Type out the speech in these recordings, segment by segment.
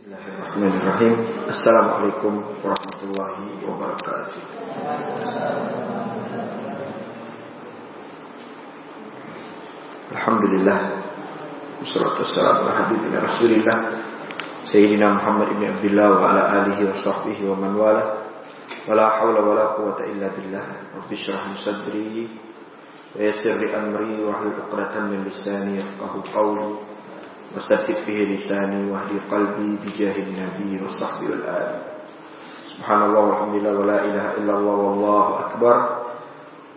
Bismillahirrahmanirrahim. Assalamualaikum warahmatullahi wabarakatuh. Alhamdulillah. Wassalatu wassalamu ala habibina Rasulillah Sayyidina Muhammad ibn Abdullah wa ala alihi wa sahbihi wa man wala. Wala hawla wala quwata illa billah. Rabbi syrah li sadri wa yassir li amri wa hlul 'uqdatam min lisani yafqahu qawli. وثبت به لساني واهدي قلبي بجاه النبي وصحبه والآل سبحان الله والحمد لله ولا إله إلا الله والله أكبر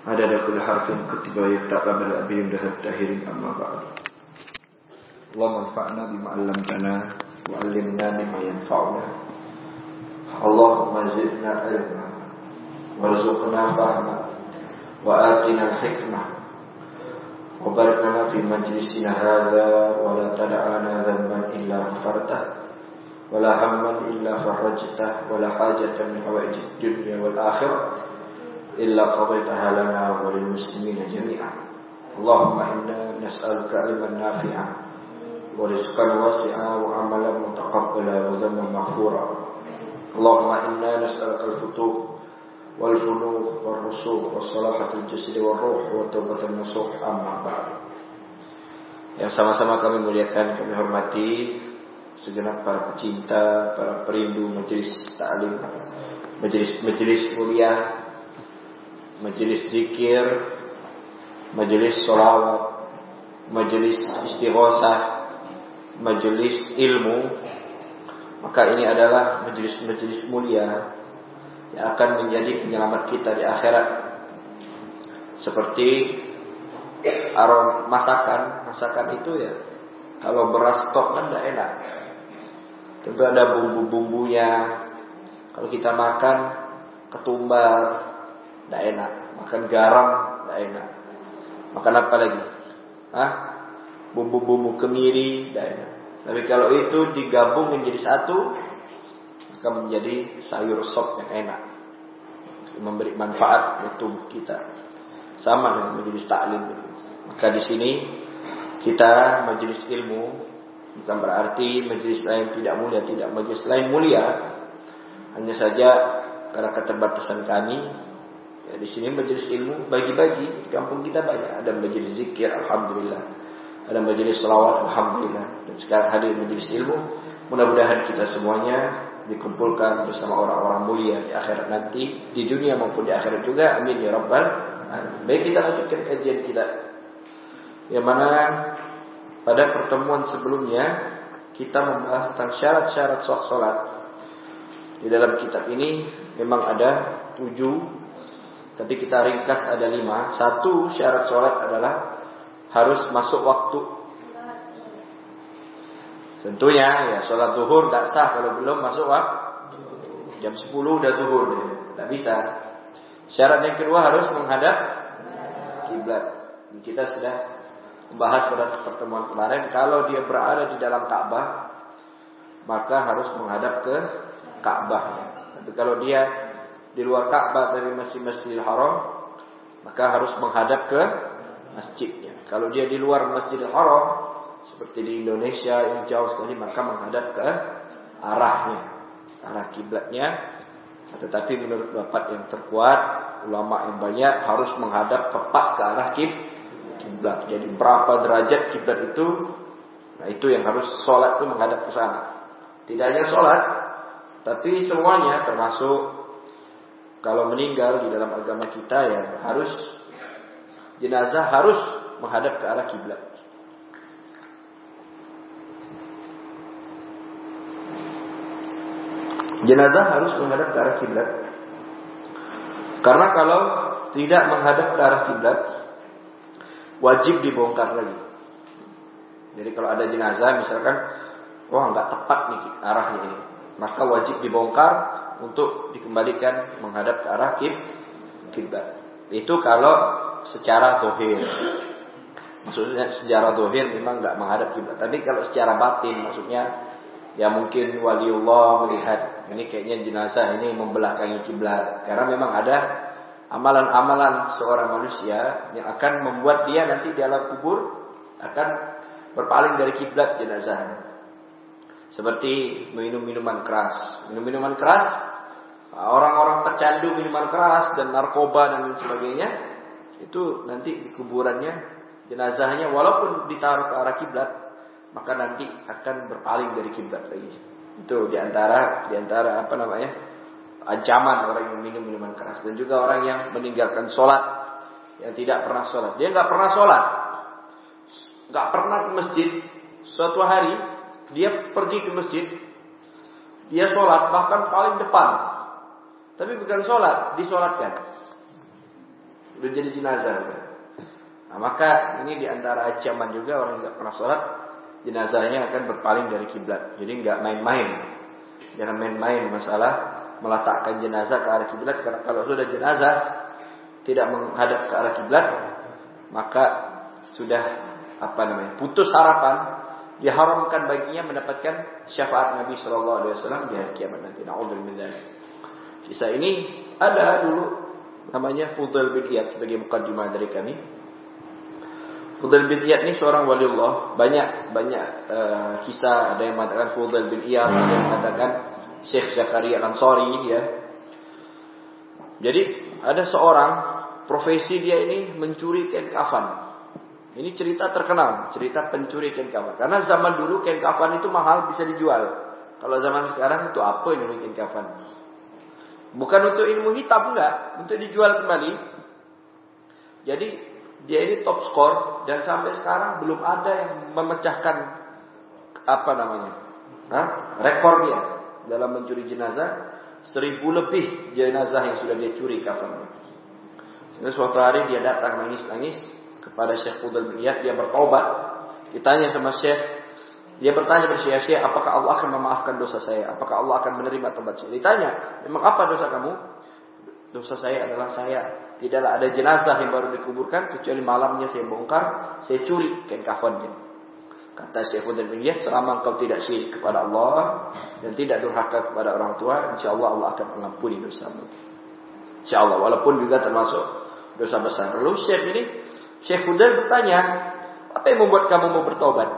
عدد كل حرف كتب يتقى بالأبي من التاهرين أما بعد اللهم انفعنا بما علمتنا وعلمنا بما ينفعنا اللهم زدنا علما وارزقنا فهما وآتنا الحكمة وبارك لنا في مجلسنا هذا ولا تدع لنا ذنبا إلا غفرته ولا هما إلا فرجته ولا حاجة من حوائج الدنيا والآخرة إلا قضيتها لنا وللمسلمين جميعا. اللهم إنا نسألك علما نافعا ورزقا واسعا وعملا متقبلا وذنبا مغفورا. اللهم إنا نسألك الفتوح والفلوح والرسوخ والصلاحة الجسد والروح والتوبة النصوح أما بعد Yang sama-sama kami muliakan, kami hormati segenap para pecinta, para perindu majelis taklim, majelis-majelis mulia, majelis zikir, majelis solawat, majelis istighosah, majelis ilmu. Maka ini adalah majelis-majelis mulia yang akan menjadi penyelamat kita di akhirat. Seperti arom masakan, masakan itu ya kalau beras stok kan tidak enak. Tentu ada bumbu-bumbunya. Kalau kita makan ketumbar, tidak enak. Makan garam, tidak enak. Makan apa lagi? Hah? Bumbu-bumbu kemiri, tidak enak. Tapi kalau itu digabung menjadi satu, akan menjadi sayur sop yang enak. Memberi manfaat untuk kita. Sama dengan majelis taklim. Maka di sini kita majelis ilmu bukan berarti majelis lain tidak mulia, tidak majelis lain mulia. Hanya saja karena keterbatasan kami ya di sini majelis ilmu bagi-bagi di kampung kita banyak ada majelis zikir alhamdulillah ada majelis selawat alhamdulillah dan sekarang hadir majelis ilmu mudah-mudahan kita semuanya dikumpulkan bersama orang-orang mulia di akhirat nanti di dunia maupun di akhirat juga amin ya rabbal baik kita lanjutkan kajian kita yang mana pada pertemuan sebelumnya kita membahas tentang syarat-syarat sholat. Di dalam kitab ini memang ada tujuh, tapi kita ringkas ada lima. Satu syarat sholat adalah harus masuk waktu. Tentunya ya sholat zuhur tidak sah kalau belum masuk waktu. Jam 10 udah zuhur, tidak bisa. Syarat yang kedua harus menghadap kiblat. Kita sudah membahas pada pertemuan kemarin kalau dia berada di dalam Ka'bah maka harus menghadap ke Ka'bah. Tapi kalau dia di luar Ka'bah dari masjid-masjidil Haram maka harus menghadap ke masjidnya. Kalau dia di luar Masjidil Haram seperti di Indonesia yang jauh sekali maka menghadap ke arahnya, arah kiblatnya. Tetapi menurut bapak yang terkuat, ulama yang banyak harus menghadap tepat ke arah kiblat. Jadi berapa derajat kiblat itu, nah itu yang harus sholat itu menghadap ke sana. Tidak hanya sholat, tapi semuanya termasuk kalau meninggal di dalam agama kita ya harus jenazah harus menghadap ke arah kiblat. Jenazah harus menghadap ke arah kiblat. Karena kalau tidak menghadap ke arah kiblat, wajib dibongkar lagi. Jadi kalau ada jenazah misalkan, wah nggak tepat nih arahnya ini, maka wajib dibongkar untuk dikembalikan menghadap ke arah kiblat. Itu kalau secara dohir. Maksudnya secara dohir memang nggak menghadap kiblat. Tapi kalau secara batin maksudnya ya mungkin waliullah melihat ini kayaknya jenazah ini membelakangi kiblat karena memang ada amalan-amalan seorang manusia yang akan membuat dia nanti di alam kubur akan berpaling dari kiblat jenazah. Seperti minum minuman keras. Minum minuman keras, orang-orang pecandu minuman keras dan narkoba dan sebagainya, itu nanti di kuburannya jenazahnya walaupun ditaruh ke arah kiblat, maka nanti akan berpaling dari kiblat lagi. Itu di antara di antara apa namanya ancaman orang yang minum minuman keras dan juga orang yang meninggalkan sholat yang tidak pernah sholat. Dia nggak pernah sholat, nggak pernah ke masjid. Suatu hari dia pergi ke masjid, dia sholat bahkan paling depan, tapi bukan sholat, disolatkan. Udah jadi jenazah. Nah, maka ini di antara ancaman juga orang yang nggak pernah sholat, jenazahnya akan berpaling dari kiblat. Jadi nggak main-main. Jangan main-main masalah meletakkan jenazah ke arah kiblat karena kalau sudah jenazah tidak menghadap ke arah kiblat maka sudah apa namanya putus harapan diharamkan baginya mendapatkan syafaat Nabi Shallallahu Alaihi Wasallam di hari kiamat nanti. Naudzubillah. Kisah ini ada dulu namanya Fudel bin Iyad sebagai mukadimah dari kami. Fudel bin Iyad ini seorang wali Allah. Banyak banyak uh, kisah ada yang mengatakan Fudel bin Iyad, ada yang mengatakan Syekh Zakaria Ansori ya. Jadi ada seorang profesi dia ini mencuri kain kafan. Ini cerita terkenal, cerita pencuri kain kafan. Karena zaman dulu kain kafan itu mahal bisa dijual. Kalau zaman sekarang itu apa yang kain kafan? Bukan untuk ilmu hitam enggak, untuk dijual kembali. Jadi dia ini top skor dan sampai sekarang belum ada yang memecahkan apa namanya, Hah? rekor dia dalam mencuri jenazah. Seribu lebih jenazah yang sudah dia curi kafannya. Sehingga suatu hari dia datang nangis-nangis kepada Syekh Fudul bin Iyad, dia bertobat. Ditanya sama Syekh, dia bertanya Syekh, Syekh, apakah Allah akan memaafkan dosa saya? Apakah Allah akan menerima tobat saya? Ditanya, memang apa dosa kamu? Dosa saya adalah saya tidaklah ada jenazah yang baru dikuburkan kecuali malamnya saya bongkar, saya curi kain kafannya. Kata Syekh Fudul bin Iyad, selama engkau tidak syirik kepada Allah dan tidak durhaka kepada orang tua, insya Allah Allah akan mengampuni dosamu. Insya Allah, walaupun juga termasuk dosa besar. Lalu Syekh ini, Syekh Fudul bertanya, apa yang membuat kamu mau bertobat?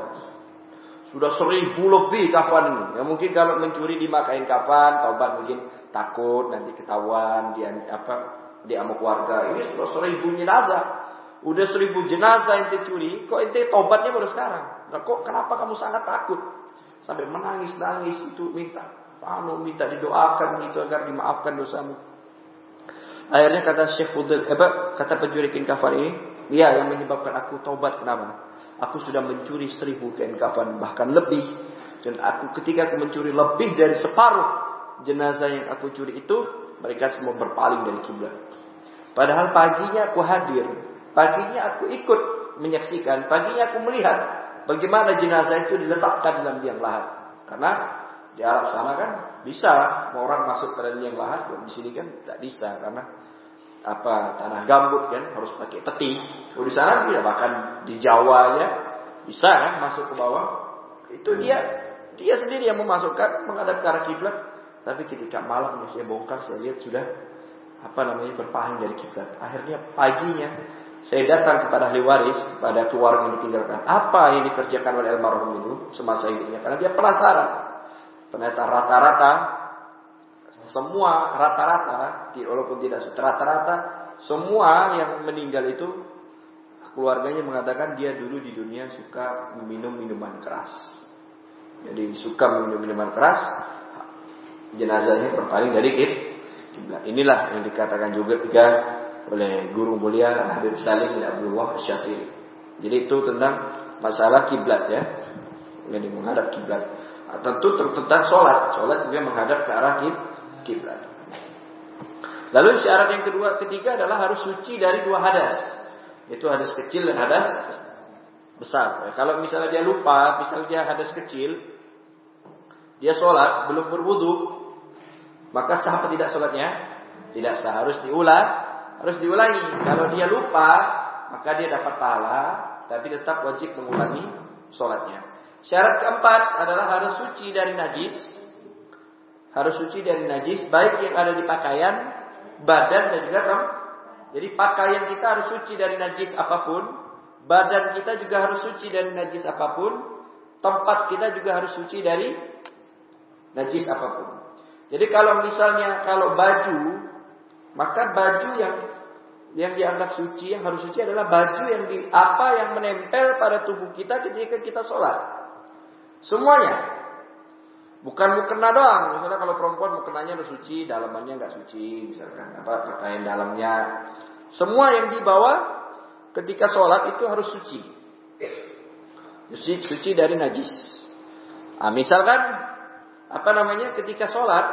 Sudah seribu lebih kafan ini. Ya mungkin kalau mencuri dimakain kafan, tobat mungkin takut nanti ketahuan dia apa dia amuk warga. Ini sudah seribu jenazah. Udah seribu jenazah yang dicuri, kok ente tobatnya baru sekarang? Nah, kok kenapa kamu sangat takut? Sampai menangis-nangis itu minta anu minta didoakan itu agar dimaafkan dosamu. Akhirnya kata Syekh Fudul, eh, kata pencuri kain kafan ini, dia yang menyebabkan aku tobat kenapa? Aku sudah mencuri seribu kain kafan bahkan lebih. Dan aku ketika aku mencuri lebih dari separuh jenazah yang aku curi itu, mereka semua berpaling dari kiblat. Padahal paginya aku hadir, paginya aku ikut menyaksikan, paginya aku melihat bagaimana jenazah itu diletakkan dalam liang lahat. Karena di Arab sana kan bisa orang masuk ke dalam liang lahat, di sini kan tidak bisa karena apa tanah gambut kan harus pakai peti. Kalau di sana tidak bahkan di Jawa ya bisa kan masuk ke bawah. Itu dia dia sendiri yang memasukkan menghadap ke arah kiblat. Tapi ketika malam saya bongkar saya lihat sudah apa namanya berpaling dari kiblat. Akhirnya paginya saya datang kepada ahli waris, kepada keluarga yang ditinggalkan. Apa yang dikerjakan oleh almarhum itu semasa hidupnya? Karena dia penasaran. Ternyata rata-rata, semua rata-rata, walaupun tidak rata-rata, semua yang meninggal itu keluarganya mengatakan dia dulu di dunia suka minum minuman keras. Jadi suka minum minuman keras, jenazahnya berpaling dari kiblat. Inilah yang dikatakan juga tiga oleh guru mulia Habib Salim bin Abdullah Syafi'i. Jadi itu tentang masalah kiblat ya. Jadi menghadap kiblat. Nah, tentu tentang sholat. Sholat juga menghadap ke arah kiblat. Lalu syarat yang kedua, ketiga adalah harus suci dari dua hadas. Itu hadas kecil dan hadas besar. Ya, kalau misalnya dia lupa, misalnya dia hadas kecil, dia sholat belum berwudu, maka sah apa tidak sholatnya? Tidak sah, harus diulang harus diulangi. Kalau dia lupa, maka dia dapat pahala, tapi tetap wajib mengulangi sholatnya. Syarat keempat adalah harus suci dari najis. Harus suci dari najis, baik yang ada di pakaian, badan dan juga tem. Jadi pakaian kita harus suci dari najis apa pun, badan kita juga harus suci dari najis apa pun, tempat kita juga harus suci dari najis apa pun. Jadi kalau misalnya kalau baju, maka baju yang yang dianggap suci, yang harus suci adalah baju yang di apa yang menempel pada tubuh kita ketika kita sholat. Semuanya. Bukan mukena doang. Misalnya kalau perempuan mukenanya udah suci, dalamannya nggak suci, misalkan apa pakaian dalamnya. Semua yang dibawa ketika sholat itu harus suci. Suci, suci dari najis. Nah, misalkan apa namanya ketika sholat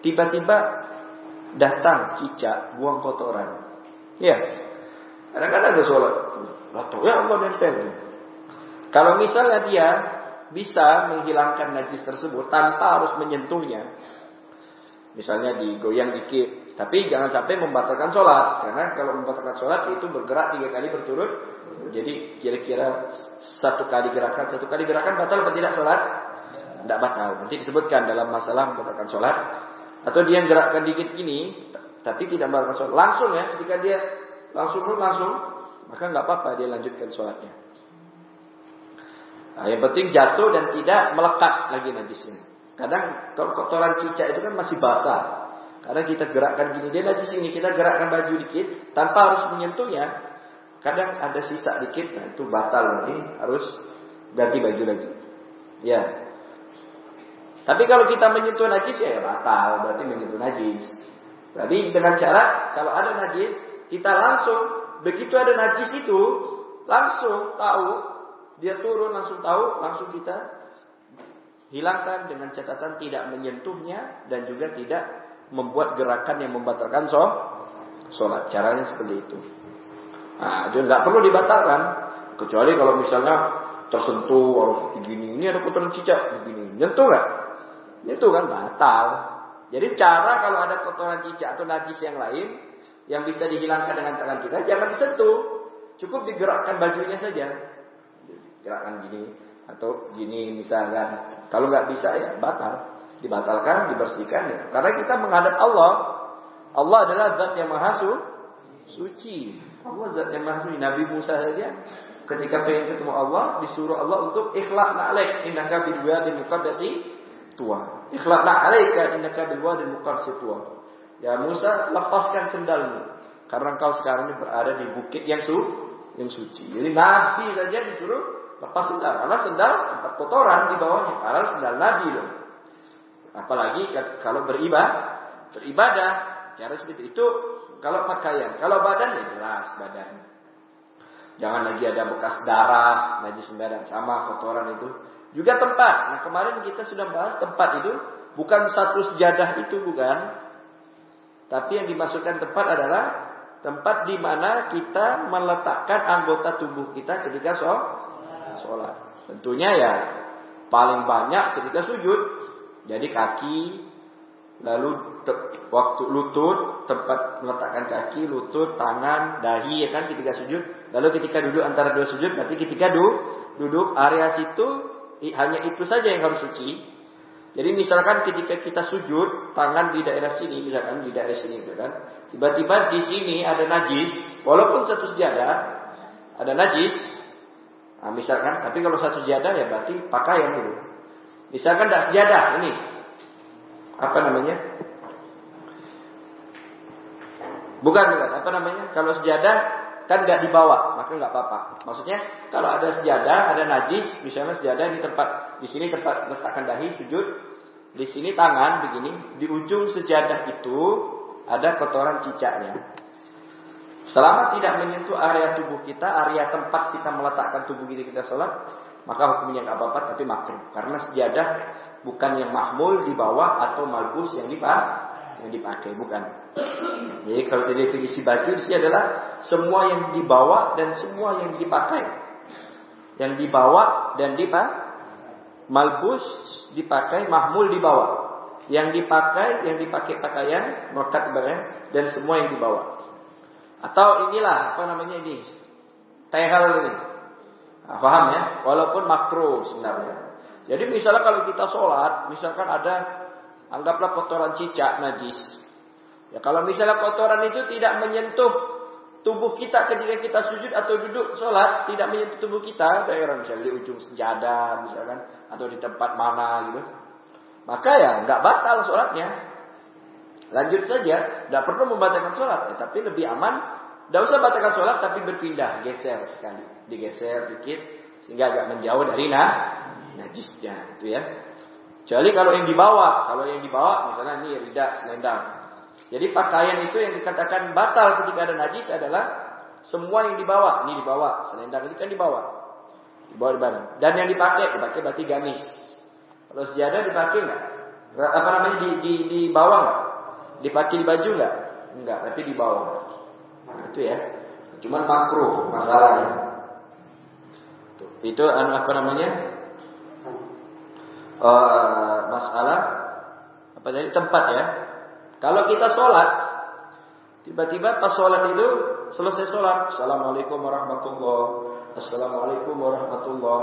tiba-tiba datang cicak buang kotoran. Ya, kadang-kadang ada sholat. Atau ya Allah nempel. Kalau misalnya dia bisa menghilangkan najis tersebut tanpa harus menyentuhnya. Misalnya digoyang dikit, tapi jangan sampai membatalkan sholat. Karena kalau membatalkan sholat itu bergerak tiga kali berturut. Jadi kira-kira satu kali gerakan, satu kali gerakan batal atau tidak sholat? Tidak batal. Nanti disebutkan dalam masalah membatalkan sholat. Atau dia gerakkan dikit gini, tapi tidak membatalkan sholat. Langsung ya, ketika dia langsung langsung, maka nggak apa-apa dia lanjutkan sholatnya. Nah, yang penting jatuh dan tidak melekat lagi najisnya. Kadang kotoran cicak itu kan masih basah. Kadang kita gerakkan gini dia najis ini kita gerakkan baju dikit tanpa harus menyentuhnya. Kadang ada sisa dikit, nah itu batal nanti harus ganti baju lagi. Ya. Tapi kalau kita menyentuh najis ya batal, berarti menyentuh najis. Tapi dengan cara kalau ada najis kita langsung begitu ada najis itu langsung tahu dia turun langsung tahu, langsung kita hilangkan dengan catatan tidak menyentuhnya dan juga tidak membuat gerakan yang membatalkan sholat. Caranya seperti itu. Nah, itu nggak perlu dibatalkan. Kecuali kalau misalnya tersentuh harus begini, ini ada kotoran cicak begini, nyentuh nggak? Nyentuh kan batal. Jadi cara kalau ada kotoran cicak atau najis yang lain yang bisa dihilangkan dengan tangan kita, jangan disentuh. Cukup digerakkan bajunya saja gerakan gini atau gini misalkan. Kalau nggak bisa ya batal, dibatalkan, dibersihkan ya. Karena kita menghadap Allah. Allah adalah zat yang maha su suci. Allah zat yang maha. Nabi Musa saja ketika pengen ketemu Allah disuruh Allah untuk ikhlas na'alaik innaka bil wadil muqaddasi tua. Ikhlas na'alaika innaka bil wadil muqaddasi tua. Ya Musa lepaskan sendalmu karena engkau sekarang ini berada di bukit yang su yang suci. Jadi Nabi saja disuruh lepas sendal karena sendal tempat kotoran di bawahnya karena sendal Nabi loh. Apalagi kalau beribadah, beribadah cara seperti itu kalau pakaian, kalau badan ya jelas badan. Jangan lagi ada bekas darah, najis badan sama kotoran itu. Juga tempat. Nah kemarin kita sudah bahas tempat itu bukan satu sejadah itu bukan. Tapi yang dimasukkan tempat adalah tempat di mana kita meletakkan anggota tubuh kita ketika sholat. Tentunya ya paling banyak ketika sujud. Jadi kaki, lalu waktu lutut, tempat meletakkan kaki, lutut, tangan, dahi ya kan ketika sujud. Lalu ketika duduk antara dua sujud, berarti ketika duduk, duduk area situ hanya itu saja yang harus suci. Jadi misalkan ketika kita sujud, tangan di daerah sini, misalkan di daerah sini gitu kan. Tiba-tiba di sini ada najis, walaupun satu sejadah ada najis, Nah, misalkan, tapi kalau satu sejadah ya berarti pakaian dulu. Misalkan tidak sejadah ini, apa namanya? Bukan, bukan. Apa namanya? Kalau sejadah kan nggak dibawa, nggak apa-apa. Maksudnya kalau ada sejadah, ada najis, misalnya sejadah di tempat di sini tempat letakkan dahi sujud, di sini tangan begini, di ujung sejadah itu ada kotoran cicaknya. Selama tidak menyentuh area tubuh kita, area tempat kita meletakkan tubuh kita kita sholat, maka hukumnya nggak apa-apa tapi makruh. Karena sejadah bukan yang mahmul di bawah atau malbus yang dipakai, yang dipakai bukan. Jadi kalau definisi baju sini adalah semua yang dibawa dan semua yang dipakai. Yang dibawa dan dipakai, malbus dipakai, mahmul dibawa. Yang dipakai, yang dipakai pakaian, melekat dan semua yang dibawa. Atau inilah apa namanya ini? Tehel ini. Nah, paham ya? Walaupun makro sebenarnya. Jadi misalnya kalau kita sholat, misalkan ada anggaplah kotoran cicak najis. Ya kalau misalnya kotoran itu tidak menyentuh tubuh kita ketika kita sujud atau duduk sholat, tidak menyentuh tubuh kita, daerah misalnya di ujung senjada misalkan, atau di tempat mana gitu. maka ya nggak batal sholatnya. Lanjut saja, tidak perlu membatalkan sholat, ya, tapi lebih aman. Tidak usah batalkan sholat, tapi berpindah, geser sekali, digeser dikit, sehingga agak menjauh dari nah, najisnya, itu ya. Kecuali kalau yang dibawa, kalau yang dibawa, misalnya ini rida selendang. Jadi pakaian itu yang dikatakan batal ketika ada najis adalah semua yang dibawa, ini dibawa, selendang ini kan dibawa, dibawa di barang. Dan yang dipakai, dipakai berarti gamis. Kalau sejadah dipakai nggak? Apa namanya di, di, di bawah nggak? Dipakai di baju nggak? Enggak, tapi di bawah. Nah, itu ya. Cuman makruh masalahnya. Itu anu, apa namanya? Uh, masalah apa tadi tempat ya. Kalau kita sholat, tiba-tiba pas sholat itu selesai sholat, assalamualaikum warahmatullah, assalamualaikum warahmatullah.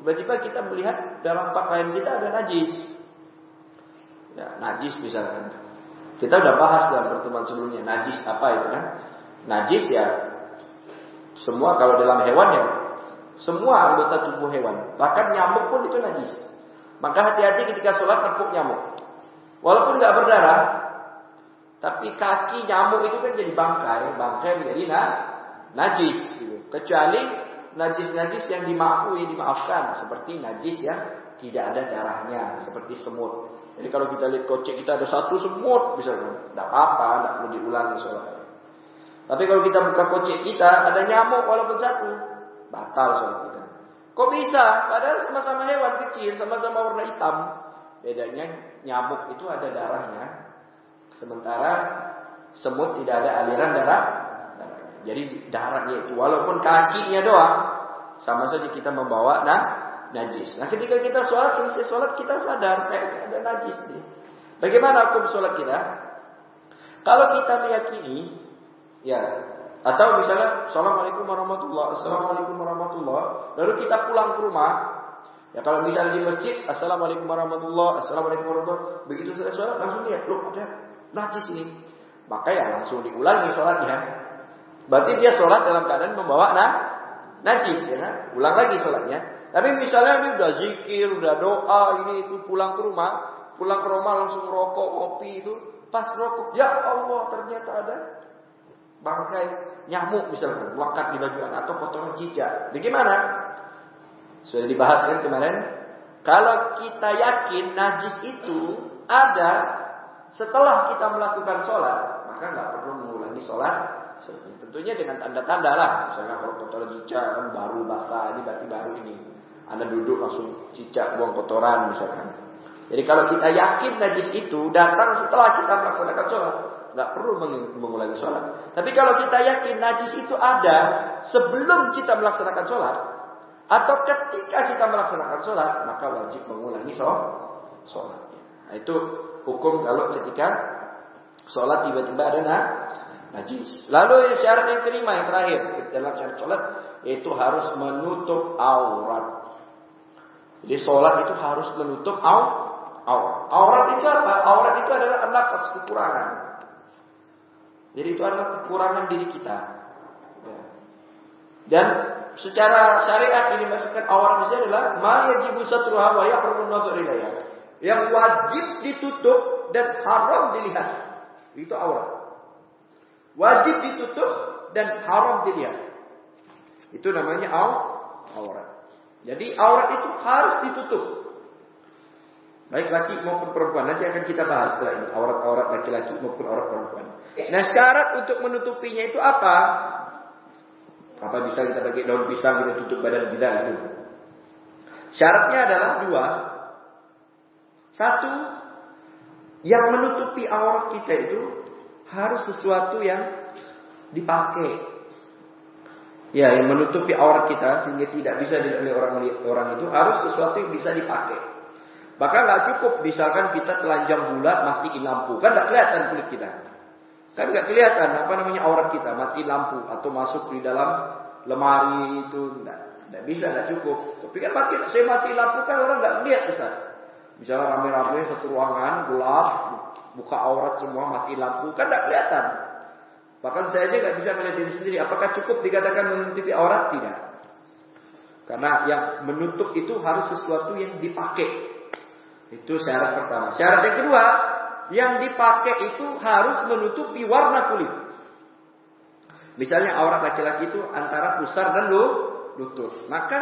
Tiba-tiba kita melihat dalam pakaian kita ada najis. Ya, najis misalkan. Kita udah bahas dalam pertemuan sebelumnya najis apa itu kan? Najis ya semua kalau dalam hewan ya semua anggota tubuh hewan, bahkan nyamuk pun itu najis. Maka hati-hati ketika sholat tepuk nyamuk. Walaupun nggak berdarah, tapi kaki nyamuk itu kan jadi bangkai, bangkai menjadi nah, najis. Gitu. Kecuali najis-najis yang dimaafui, dimaafkan. Seperti najis yang tidak ada darahnya. Seperti semut. Jadi kalau kita lihat kocek kita ada satu semut. Bisa tidak apa-apa, tidak perlu diulangi sholat. Tapi kalau kita buka kocek kita ada nyamuk walaupun satu. Batal sholat kita. Kok bisa? Padahal sama-sama hewan kecil, sama-sama warna hitam. Bedanya nyamuk itu ada darahnya. Sementara semut tidak ada aliran darah jadi daratnya itu walaupun kakinya doang sama saja kita membawa nah najis. Nah ketika kita sholat selesai sholat kita sadar eh, ada najis nih. Bagaimana hukum sholat kita? Kalau kita meyakini ya atau misalnya Assalamualaikum warahmatullah Assalamualaikum warahmatullah Lalu kita pulang ke rumah Ya kalau misalnya di masjid Assalamualaikum warahmatullah Assalamualaikum warahmatullah Begitu selesai sholat langsung lihat Loh ada najis ini Maka ya langsung diulangi sholatnya Berarti dia sholat dalam keadaan membawa nah, najis ya? Ulang lagi sholatnya. Tapi misalnya dia udah zikir, udah doa, ini itu pulang ke rumah, pulang ke rumah langsung rokok, kopi itu, pas rokok, ya Allah ternyata ada bangkai nyamuk misalnya, wakat di bajuan atau kotoran cicak. Bagaimana? Sudah dibahas kan kemarin. Kalau kita yakin najis itu ada setelah kita melakukan sholat, maka nggak perlu mengulangi sholat Tentunya dengan tanda-tanda lah. Misalnya kalau kotoran cicak kan baru basah, ini berarti baru ini. Anda duduk langsung cicak buang kotoran misalkan. Jadi kalau kita yakin najis itu datang setelah kita melaksanakan sholat, nggak perlu mengulangi sholat. Tapi kalau kita yakin najis itu ada sebelum kita melaksanakan sholat, atau ketika kita melaksanakan sholat, maka wajib mengulangi sholat. Nah, itu hukum kalau ketika sholat tiba-tiba ada nah, najis. Lalu syarat yang kelima yang terakhir dalam syarat sholat itu harus menutup aurat. Jadi sholat itu harus menutup aurat. Aurat itu apa? Aurat itu adalah anak kekurangan. Jadi itu adalah kekurangan diri kita. Ya. Dan secara syariat ini maksudkan aurat itu adalah ma yajibu satruha wa yahrumun nazar Yang wajib ditutup dan haram dilihat. Itu aurat. Wajib ditutup dan haram dilihat. Itu namanya aurat. Jadi aurat itu harus ditutup. Baik laki maupun perempuan. Nanti akan kita bahas setelah ini. Aurat-aurat laki-laki maupun aurat perempuan. Nah syarat untuk menutupinya itu apa? Apa bisa kita pakai daun pisang kita tutup badan kita itu? Syaratnya adalah dua. Satu, yang menutupi aurat kita itu harus sesuatu yang dipakai. Ya, yang menutupi aurat kita sehingga tidak bisa dilihat orang orang itu harus sesuatu yang bisa dipakai. Bahkan nggak cukup misalkan kita telanjang bulat matiin lampu, kan nggak kelihatan kulit kita. Kan nggak kelihatan apa namanya aurat kita mati lampu atau masuk di dalam lemari itu nggak bisa nggak cukup. Tapi kan mati saya mati lampu kan orang nggak melihat Ustaz. Misalnya rame-rame satu ruangan gelap, buka aurat semua, mati lampu, kan tidak kelihatan. Bahkan saya aja nggak bisa melihat diri sendiri. Apakah cukup dikatakan menutupi aurat? Tidak. Karena yang menutup itu harus sesuatu yang dipakai. Itu syarat pertama. Syarat yang kedua, yang dipakai itu harus menutupi warna kulit. Misalnya aurat laki-laki itu antara pusar dan lutut. Maka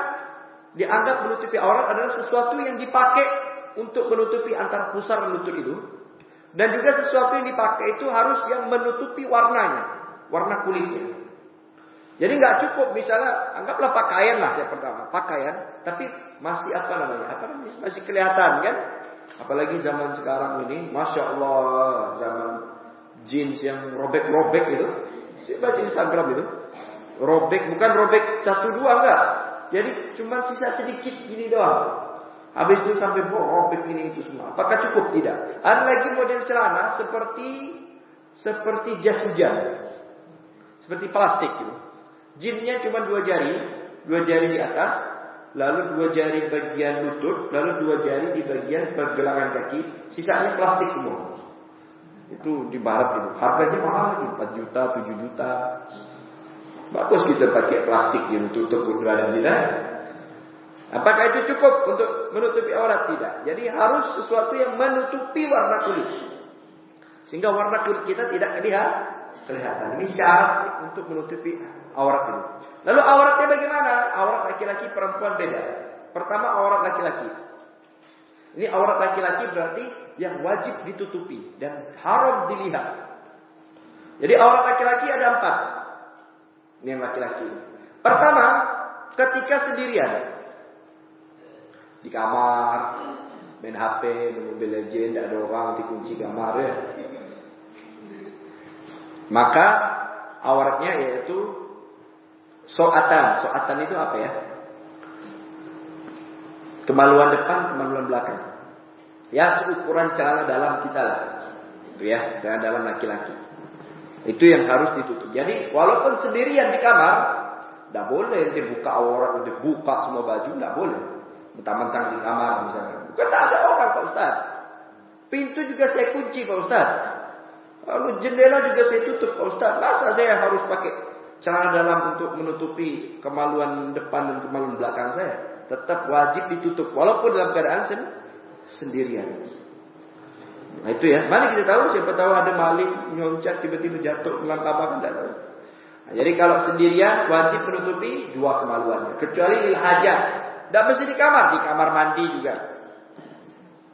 dianggap menutupi aurat adalah sesuatu yang dipakai untuk menutupi antara pusar dan lutut itu. Dan juga sesuatu yang dipakai itu harus yang menutupi warnanya, warna kulitnya. Jadi nggak cukup misalnya anggaplah pakaian lah yang pertama, pakaian, tapi masih apa namanya? Apa namanya? Masih kelihatan kan? Apalagi zaman sekarang ini, masya Allah, zaman jeans yang robek-robek itu. Saya baca Instagram itu, robek bukan robek satu dua enggak. Jadi cuma sisa sedikit gini doang. Habis itu sampai robek ini itu semua. Apakah cukup? Tidak. Ada lagi model celana seperti seperti jas hujan, seperti plastik gitu. Jinnya cuma dua jari, dua jari di atas, lalu dua jari bagian lutut, lalu dua jari di bagian pergelangan kaki, sisanya plastik semua. Itu di barat itu. Harganya mahal lagi, 4 juta, 7 juta. Bagus kita pakai plastik yang tutup badan kita. Apakah itu cukup untuk menutupi aurat? Tidak. Jadi harus sesuatu yang menutupi warna kulit. Sehingga warna kulit kita tidak kelihatan. Ini syarat untuk menutupi aurat ini. Lalu auratnya bagaimana? Aurat laki-laki perempuan beda. Pertama aurat laki-laki. Ini aurat laki-laki berarti yang wajib ditutupi dan haram dilihat. Jadi aurat laki-laki ada empat. Ini yang laki-laki. Pertama, ketika sendirian. Di kamar, main HP, main Mobile Legend, ada orang dikunci kamar ya. Maka auratnya yaitu Soatan, soatan itu apa ya? Kemaluan depan, kemaluan belakang. Ya, ukuran celana dalam kita lah. Itu ya, celana dalam laki-laki. Itu yang harus ditutup. Jadi, walaupun sendirian di kamar, tidak boleh dia buka aurat, buka semua baju, tidak boleh. Mentang-mentang di kamar misalnya. Bukan tak ada orang Pak Ustaz. Pintu juga saya kunci Pak Ustaz. Lalu jendela juga saya tutup Pak Ustaz. Masa saya harus pakai Cara dalam untuk menutupi kemaluan depan dan kemaluan belakang saya tetap wajib ditutup walaupun dalam keadaan sen sendirian. Nah itu ya. Mana kita tahu siapa tahu ada maling nyoncat tiba-tiba jatuh melangkah tidak tahu. Nah, jadi kalau sendirian wajib menutupi dua kemaluannya kecuali lil hajat. Tidak mesti di kamar, di kamar mandi juga.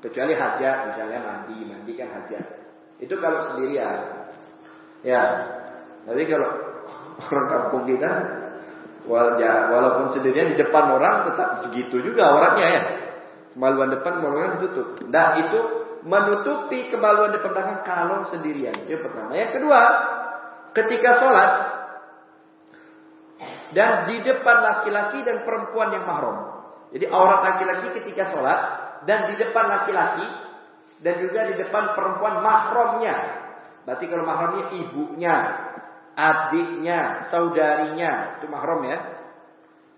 Kecuali hajat, misalnya mandi, mandi kan hajat. Itu kalau sendirian. Ya. Tapi kalau orang kampung kita walaupun sendirian di depan orang tetap segitu juga orangnya ya. Kemaluan depan, kemaluan ditutup. Nah itu menutupi kemaluan depan belakang kalau sendirian. Itu pertama. Yang kedua, ketika sholat dan di depan laki-laki dan perempuan yang mahram. Jadi aurat laki-laki ketika sholat dan di depan laki-laki dan juga di depan perempuan mahramnya. Berarti kalau mahramnya ibunya, adiknya, saudarinya, itu mahram ya.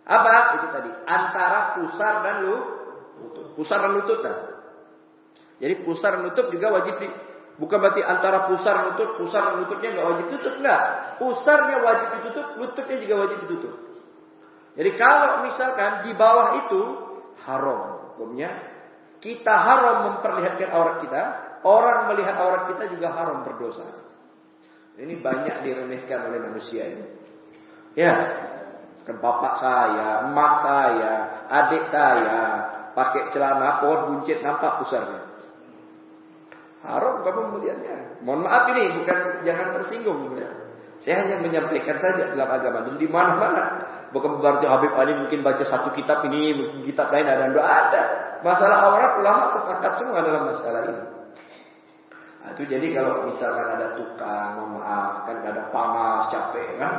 Apa? Itu tadi, antara pusar dan lutut. Pusar dan lutut kan. Jadi pusar dan lutut juga wajib di Bukan berarti antara pusar dan lutut, pusar dan lututnya nggak wajib tutup, enggak. Pusarnya wajib ditutup, lututnya juga wajib ditutup. Jadi kalau misalkan di bawah itu haram hukumnya, kita haram memperlihatkan aurat kita, orang melihat aurat kita juga haram berdosa. Ini banyak diremehkan oleh manusia ini. Ya, ke bapak saya, emak saya, adik saya, pakai celana pohon buncit nampak pusarnya. Haram kamu melihatnya. Mohon maaf ini bukan jangan tersinggung. Ya. Saya hanya menyampaikan saja dalam agama. Dan di mana-mana. Bukan berarti Habib Ali mungkin baca satu kitab ini, kitab lain ada. Tidak ada. Masalah aurat ulama sepakat semua dalam masalah ini. Nah, itu jadi kalau misalkan ada tukang, maaf, kan ada panas, capek kan,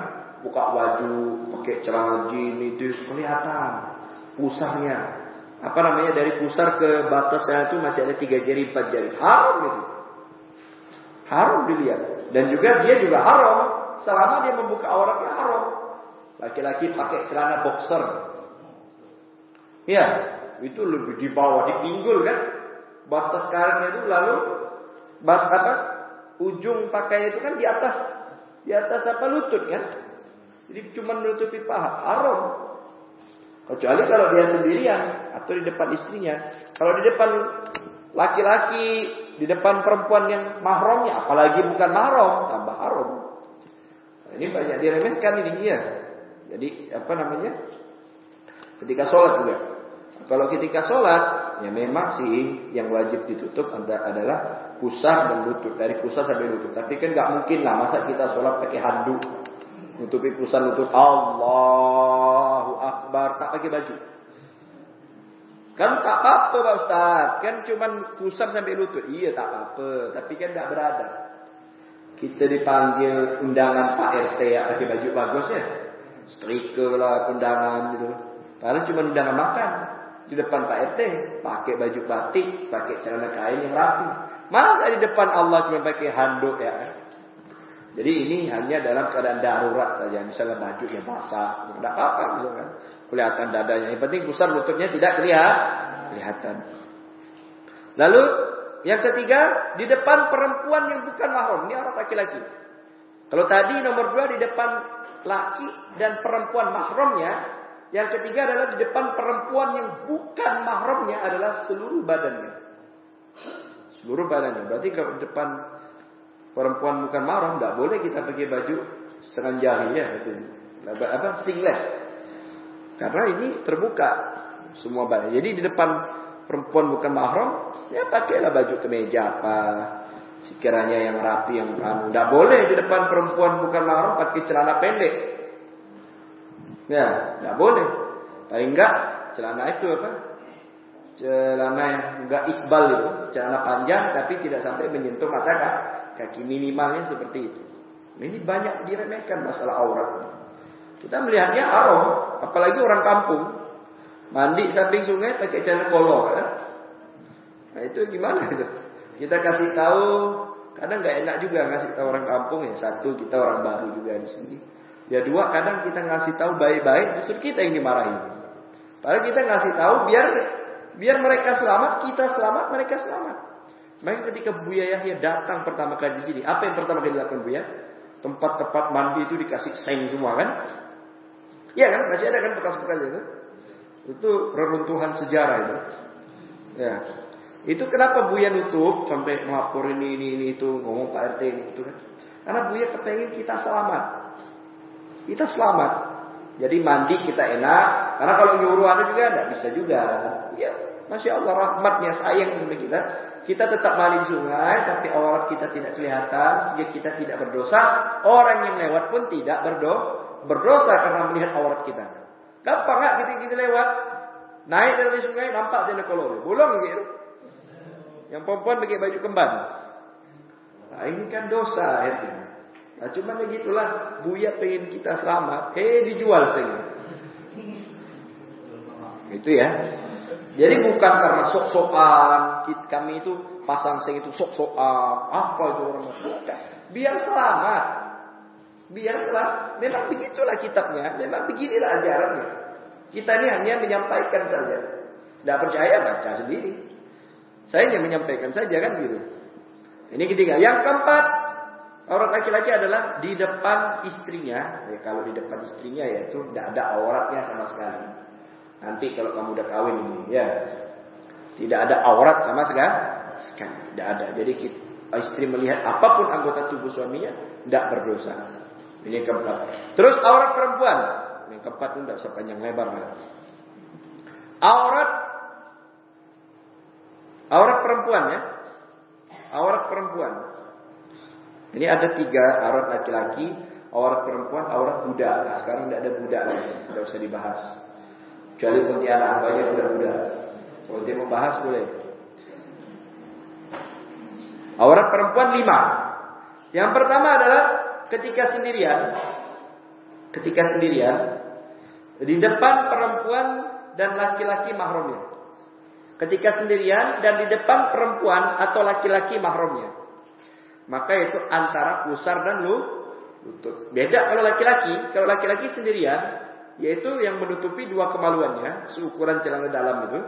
buka baju, pakai celana jeans itu kelihatan pusarnya. Apa namanya dari pusar ke batasnya itu masih ada tiga jari, empat jari. Haram itu. Haram dilihat. Dan juga dia juga haram selama dia membuka auratnya haram. Laki-laki pakai celana boxer. Ya, itu lebih di bawah, di pinggul kan. Batas karetnya itu lalu bas apa ujung pakai itu kan di atas di atas apa lutut kan jadi cuma menutupi paha haram kecuali kalau dia sendirian atau di depan istrinya kalau di depan Laki-laki di depan perempuan yang mahramnya, apalagi bukan mahram, tambah haram. Nah, ini banyak diremehkan ini ya. Jadi apa namanya? Ketika sholat juga. Kalau ketika sholat, ya memang sih yang wajib ditutup adalah pusar dan lutut. Dari pusar sampai lutut. Tapi kan nggak mungkin lah masa kita sholat pakai handuk. Nutupi pusar lutut. Allahu Akbar. Tak pakai baju. Kan tak apa-apa Pak Ustaz. Kan cuman pusar sampai lutut. Iya tak apa-apa. Tapi kan nggak berada. Kita dipanggil undangan Pak RT ya pakai baju bagus ya. Striker lah undangan gitu. Padahal cuma undangan makan di depan Pak RT pakai baju batik, pakai celana kain yang rapi. Masa di depan Allah cuma pakai handuk ya? Jadi ini hanya dalam keadaan darurat saja. Misalnya baju yang basah, tidak apa-apa misalkan. Kelihatan dadanya. Yang penting pusar lututnya tidak kelihatan. Lalu yang ketiga di depan perempuan yang bukan mahram. Ini orang laki-laki. Kalau tadi nomor dua di depan laki dan perempuan mahramnya, yang ketiga adalah di depan perempuan yang bukan mahramnya adalah seluruh badannya. Seluruh badannya. Berarti kalau di depan perempuan bukan mahram nggak boleh kita pakai baju jari ya itu. Apa singlet. Karena ini terbuka semua badan. Jadi di depan perempuan bukan mahram ya pakailah baju kemeja apa sekiranya yang rapi yang anu. Tidak boleh di depan perempuan bukan mahram pakai celana pendek. Ya, tidak boleh. Paling enggak celana itu apa? Celana yang enggak isbal itu, celana panjang tapi tidak sampai menyentuh mata kaki minimalnya seperti itu. Ini banyak diremehkan masalah aurat. Kita melihatnya haram, apalagi orang kampung. Mandi samping sungai pakai celana kolor kan? Nah itu gimana itu? Kita kasih tahu, kadang nggak enak juga ngasih tahu orang kampung ya. Satu kita orang baru juga di sini. Ya dua, kadang kita ngasih tahu baik-baik, justru kita yang dimarahi. Padahal kita ngasih tahu biar biar mereka selamat, kita selamat, mereka selamat. Maka ketika Buya Yahya datang pertama kali di sini, apa yang pertama kali dilakukan Buya? Tempat-tempat mandi itu dikasih seng semua kan? Iya kan? Masih ada kan bekas-bekas itu? Itu reruntuhan sejarah itu. Ya. Itu kenapa Buya nutup sampai melapor ini ini ini itu ngomong Pak RT ini itu kan? Karena Buya kepengen kita selamat kita selamat. Jadi mandi kita enak, karena kalau nyuruh ada juga tidak bisa juga. Ya, masya Allah rahmatnya sayang sama kita. Kita tetap mandi di sungai, tapi aurat kita tidak kelihatan, sehingga kita tidak berdosa. Orang yang lewat pun tidak berdosa, berdosa karena melihat aurat kita. Gampang nggak kita kita lewat, naik dari sungai nampak dia kolor, bolong gitu. Yang perempuan pakai baju kembar. Nah, ini kan dosa akhirnya. Nah cuma begitulah Buya pengen kita selamat, eh dijual seng. Itu ya. Jadi bukan karena sok-sokan kami itu pasang seng itu sok-sokan apa itu orang bukan. Biar selamat. Biar selamat. Memang begitulah kitabnya. Memang beginilah ajarannya. Kita ini hanya menyampaikan saja. Tidak percaya baca sendiri. Saya hanya menyampaikan saja kan gitu. Ini ketiga. Yang keempat, Aurat laki-laki adalah di depan istrinya. Ya, kalau di depan istrinya ya itu tidak ada auratnya sama sekali. Nanti kalau kamu udah kawin ini, ya tidak ada aurat sama sekali. Sekali tidak ada. Jadi istri melihat apa pun anggota tubuh suaminya tidak berdosa. Ini keempat. Terus aurat perempuan. Yang keempat itu tidak sepanjang lebar. Aurat aurat perempuan ya. Aurat perempuan. Ini ada tiga aurat laki-laki, aurat perempuan, aurat budak. Nah, sekarang tidak ada budak lagi, tidak usah dibahas. Kecuali Pontianak, banyak budak-budak. Kalau dia mau bahas boleh. Aurat perempuan lima. Yang pertama adalah ketika sendirian. Ketika sendirian. Di depan perempuan dan laki-laki mahramnya. Ketika sendirian dan di depan perempuan atau laki-laki mahramnya. Maka itu antara pusar dan lu lutut. Beda kalau laki-laki, kalau laki-laki sendirian, yaitu yang menutupi dua kemaluannya, seukuran celana dalam itu.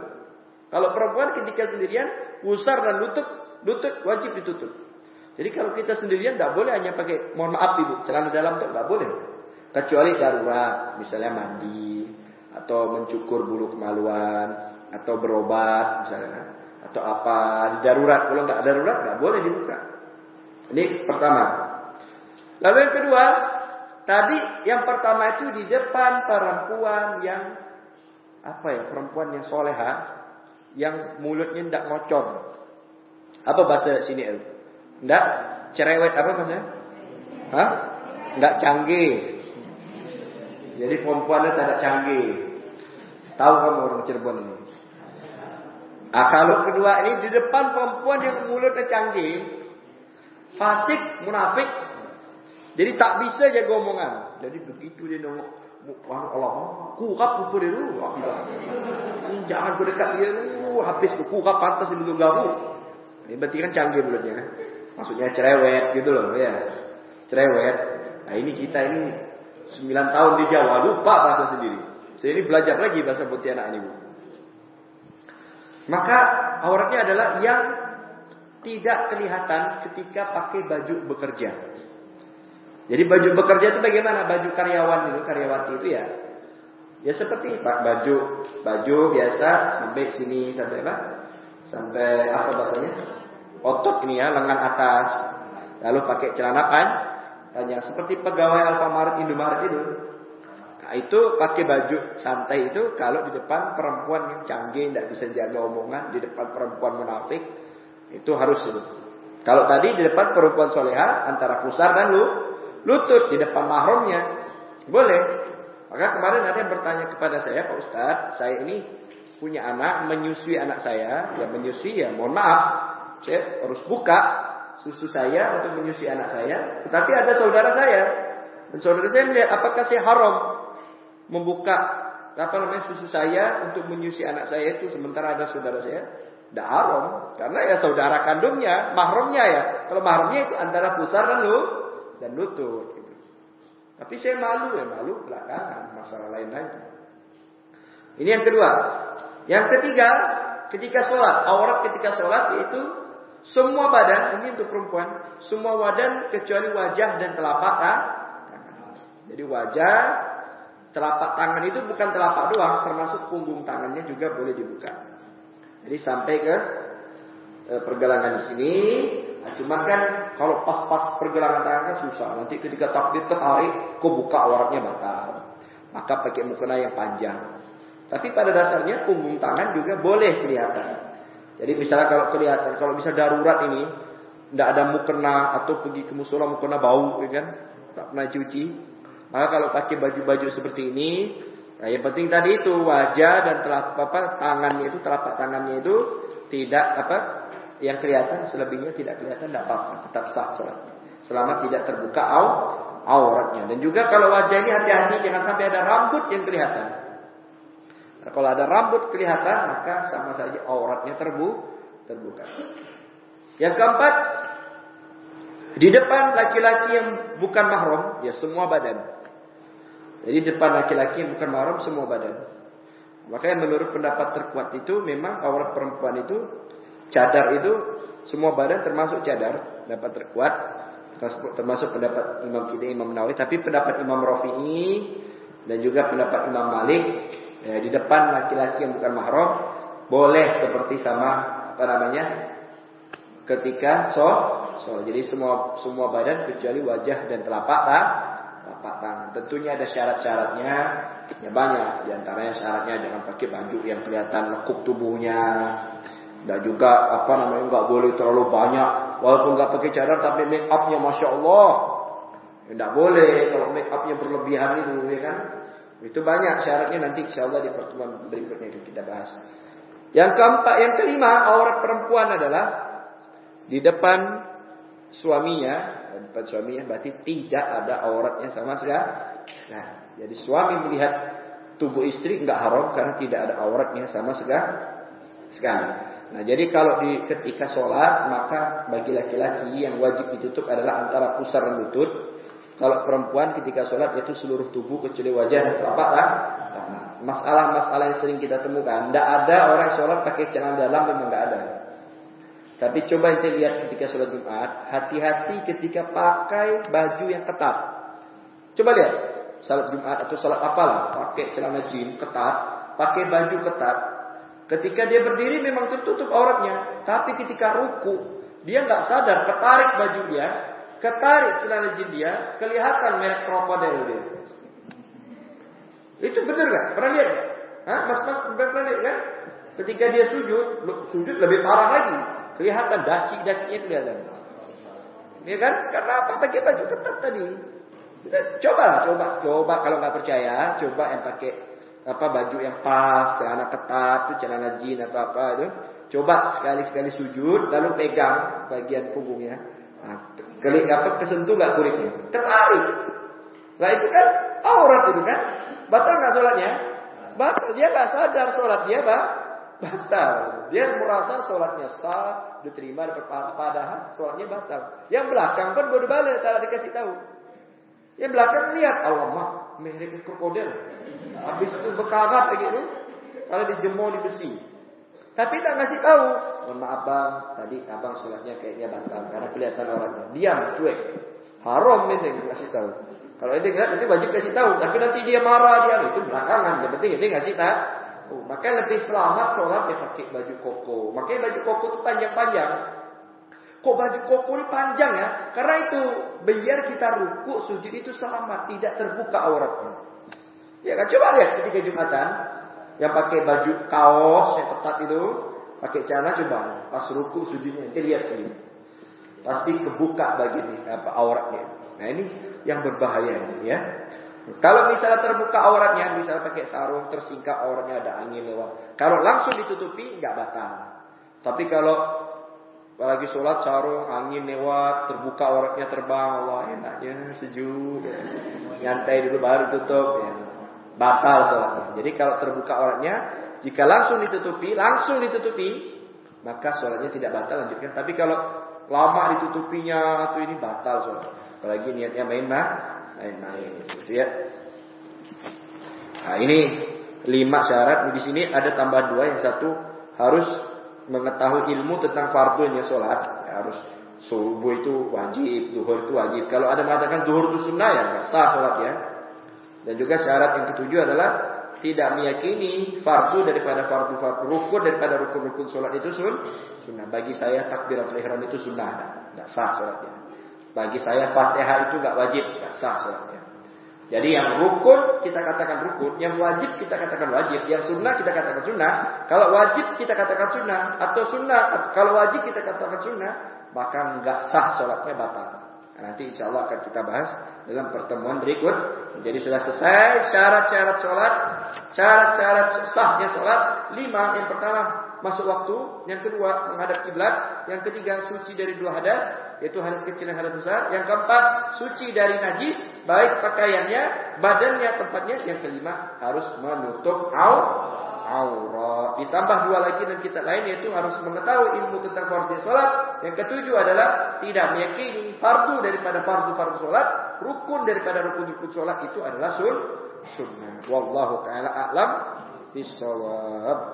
Kalau perempuan ketika sendirian, pusar dan lutut, lutut wajib ditutup. Jadi kalau kita sendirian tidak boleh hanya pakai, mohon maaf ibu, celana dalam itu tidak boleh. Kecuali darurat, misalnya mandi, atau mencukur bulu kemaluan, atau berobat, misalnya. atau apa darurat. Kalau nggak darurat nggak boleh dibuka. Ini pertama. Lalu yang kedua, tadi yang pertama itu di depan perempuan yang apa ya perempuan yang soleha, yang mulutnya tidak ngocor. Apa bahasa sini el? Tidak cerewet apa maksudnya? Hah? Tidak canggih. Jadi perempuannya tidak canggih. Tahu kamu orang Cirebon ini? Ah, kalau kedua ini di depan perempuan yang mulutnya canggih, fasik, munafik, jadi tak bisa jaga omongan. Jadi begitu dia nongok, Wah Allah, kukap kuku dia dulu. Jangan ku dekat dia dulu. Habis ku kukap pantas dia gabu. Ini berarti kan canggih mulutnya. Kan? Maksudnya cerewet gitu loh ya. Cerewet. Nah ini kita ini 9 tahun di Jawa lupa bahasa sendiri. Saya ini belajar lagi bahasa Pontianak ini bu. Maka auratnya adalah yang tidak kelihatan ketika pakai baju bekerja. Jadi baju bekerja itu bagaimana? Baju karyawan itu, karyawati itu ya. Ya seperti pak baju baju biasa sampai sini sampai apa? Sampai apa bahasanya? Otot ini ya, lengan atas. Lalu pakai celana pan, seperti pegawai Alfamart Indomaret itu. Nah, itu pakai baju santai itu kalau di depan perempuan yang canggih tidak bisa jaga omongan, di depan perempuan munafik itu harus itu. Kalau tadi di depan perempuan soleha antara pusar dan lu, lutut di depan mahramnya boleh. Maka kemarin ada yang bertanya kepada saya, Pak Ustadz, saya ini punya anak, menyusui anak saya, ya menyusui ya mohon maaf, saya harus buka susu saya untuk menyusui anak saya. Tetapi ada saudara saya, dan saudara saya melihat apakah saya haram membuka apa namanya susu saya untuk menyusui anak saya itu sementara ada saudara saya. Tidak haram karena ya saudara kandungnya mahramnya ya. Kalau mahramnya itu antara pusar dan lu dan lutut gitu. tapi saya malu ya malu belakangan masalah lain lagi ini yang kedua. Yang ketiga ketika sholat aurat ketika sholat yaitu semua badan ini untuk perempuan semua badan kecuali wajah dan telapak tangan jadi wajah Telapak tangan itu bukan telapak doang, termasuk punggung tangannya juga boleh dibuka. Jadi sampai ke e, pergelangan di sini. Nah, cuma kan kalau pas-pas pergelangan tangan kan susah. Nanti ketika takbir tertarik, kok buka auratnya batal. Maka pakai mukena yang panjang. Tapi pada dasarnya punggung tangan juga boleh kelihatan. Jadi misalnya kalau kelihatan, kalau bisa darurat ini, tidak ada mukena atau pergi ke musola mukena bau, ya kan? Tak pernah cuci, maka kalau pakai baju-baju seperti ini, nah yang penting tadi itu wajah dan telapak apa tangannya itu telapak tangannya itu tidak apa yang kelihatan selebihnya tidak kelihatan tidak apa-apa tetap sah selama tidak terbuka au, auratnya. Dan juga kalau wajah ini hati-hati jangan sampai ada rambut yang kelihatan. Nah, kalau ada rambut kelihatan maka sama saja auratnya terbu terbuka. Yang keempat di depan laki-laki yang bukan mahram ya semua badan jadi depan laki-laki bukan mahram semua badan. Makanya menurut pendapat terkuat itu memang aurat perempuan itu cadar itu semua badan termasuk cadar. Dapat terkuat termasuk pendapat Imam Kidai Imam Nawawi. Tapi pendapat Imam Rafi'i dan juga pendapat Imam Malik ya, di depan laki-laki yang bukan mahram boleh seperti sama apa namanya ketika so so. Jadi semua semua badan kecuali wajah dan telapak tangan tangan. Tentunya ada syarat-syaratnya. Ya banyak. Di antaranya syaratnya jangan pakai baju yang kelihatan lekuk tubuhnya. Dan juga apa namanya nggak boleh terlalu banyak. Walaupun nggak pakai cadar tapi make upnya masya Allah. Ya, nggak boleh kalau make upnya berlebihan itu ya kan. Itu banyak syaratnya nanti insya Allah di pertemuan berikutnya itu kita bahas. Yang keempat, yang kelima aurat perempuan adalah di depan suaminya empat suaminya berarti tidak ada auratnya sama sekali. Nah, jadi suami melihat tubuh istri enggak haram karena tidak ada auratnya sama sekali. Nah, jadi kalau di ketika sholat maka bagi laki-laki yang wajib ditutup adalah antara pusar dan lutut. Kalau perempuan ketika sholat itu seluruh tubuh kecuali wajah dan telapak tangan. Masalah-masalah yang sering kita temukan, tidak ada orang sholat pakai celana dalam memang enggak ada. Tapi coba kita lihat ketika sholat Jumat, hati-hati ketika pakai baju yang ketat. Coba lihat, sholat Jumat atau sholat apalah, pakai celana jeans ketat, pakai baju ketat. Ketika dia berdiri memang tertutup auratnya, tapi ketika ruku dia nggak sadar ketarik baju dia, ketarik celana jin dia, kelihatan merek krokodil dia. Itu benar nggak? Pernah lihat? Hah? Mas Mas pernah lihat kan? Ketika dia sujud, sujud lebih parah lagi. Kelihatan daki-dakinya kelihatan. Ya kan? Karena apa? Pakai baju ketat tadi. Kita coba, coba, coba kalau nggak percaya, coba yang pakai apa baju yang pas, celana ketat, tuh celana jin atau apa itu. Coba sekali-sekali sujud, lalu pegang bagian punggungnya. Nah, kali apa kesentuh nggak kulitnya? Tertarik. Nah itu kan aurat itu kan? Batal nggak sholatnya? Batal. Dia nggak sadar sholat dia bah batal. Dia merasa sholatnya sah, diterima, padahal sholatnya batal. Yang belakang pun baru balik, tak dikasih tahu. Yang belakang lihat, Allah mah merek krokodil. Habis itu bekarat begitu. Kalau dijemur di besi. Tapi tak ngasih tahu. Mohon maaf bang, tadi abang sholatnya kayaknya batal karena kelihatan orangnya. Diam, cuek. Haram ini kasih tahu. Kalau dia nggak nanti wajib kasih tahu. Tapi nanti dia marah dia itu belakangan. Yang penting dia ngasih tahu. Oh, maka lebih selamat sholat dia pakai baju koko. Makanya baju koko itu panjang-panjang. Kok baju koko ini panjang ya? Karena itu biar kita ruku sujud itu selamat, tidak terbuka auratnya. Ya kan coba lihat ketika Jumatan yang pakai baju kaos yang ketat itu, pakai celana coba pas ruku sujudnya nanti lihat sini. Pasti kebuka bagian apa auratnya. Nah ini yang berbahaya ini ya. Kalau misalnya terbuka auratnya, misalnya pakai sarung tersingkap auratnya ada angin lewat. Kalau langsung ditutupi nggak batal. Tapi kalau Apalagi sholat sarung, angin lewat, terbuka auratnya terbang, wah enaknya sejuk. Nyantai dulu baru tutup. Ya. Batal sholatnya. Jadi kalau terbuka auratnya, jika langsung ditutupi, langsung ditutupi, maka sholatnya tidak batal lanjutkan. Tapi kalau lama ditutupinya atau ini batal sholat. Apalagi niatnya main mah, main-main, gitu ya. Nah ini lima syarat. Di sini ada tambah dua, yang satu harus mengetahui ilmu tentang fardunya sholat ya, harus subuh itu wajib, duhur itu wajib. Kalau ada mengatakan duhur itu sunnah ya nggak sah sholat ya. Dan juga syarat yang ketujuh adalah tidak meyakini fardu daripada fardu fardu rukun daripada rukun-rukun sholat itu sun sunnah. Bagi saya takbiratul ihram itu sunnah, nggak sah sholatnya. Bagi saya fatihah itu nggak wajib, nggak sah sholatnya. Jadi yang rukun kita katakan rukun, yang wajib kita katakan wajib, yang sunnah kita katakan sunnah. Kalau wajib kita katakan sunnah atau sunnah kalau wajib kita katakan sunnah, maka nggak sah sholatnya batal. Nah, nanti insya Allah akan kita bahas dalam pertemuan berikut. Jadi sudah selesai syarat-syarat sholat, syarat-syarat sahnya sholat lima. Yang pertama masuk waktu, yang kedua menghadap kiblat, yang ketiga suci dari dua hadas, yaitu hadas kecil dan hadas besar. Yang keempat, suci dari najis, baik pakaiannya, badannya, tempatnya. Yang kelima, harus menutup aurat. Ditambah dua lagi dan kita lain yaitu harus mengetahui ilmu tentang fardu sholat. Yang ketujuh adalah tidak meyakini fardu daripada fardu-fardu sholat, rukun daripada rukun-rukun sholat itu adalah sun sunnah. Wallahu taala a'lam bisawab.